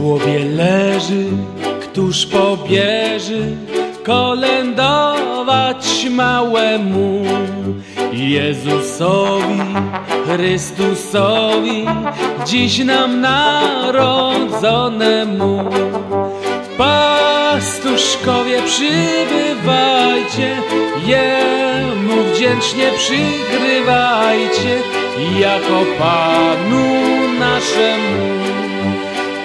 żłobie leży, któż pobierze kolędować małemu Jezusowi, Chrystusowi, dziś nam narodzonemu. Pastuszkowie przybywajcie, Jemu wdzięcznie przygrywajcie, jako Panu naszemu.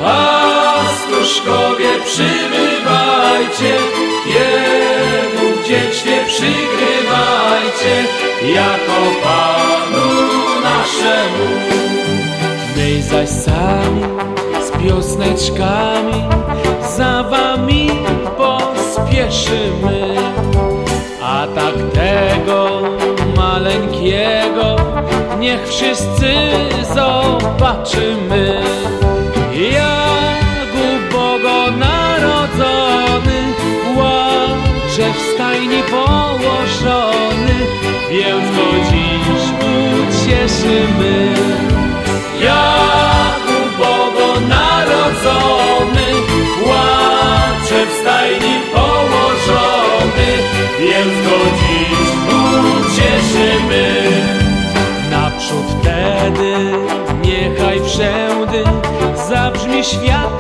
Pastuszkowie przybywajcie, Jemu wdzięcznie przygrywajcie, jako Panu naszemu. My zaś sami z piosneczkami za wami pospieszymy, a tak tego maleńkiego niech wszyscy zobaczymy. Stajni położony, więc go dziś ucieszymy. Jak ubogo narodzony, łacze w stajni położony, więc go dziś ucieszymy. Naprzód wtedy niechaj wszędy zabrzmi świat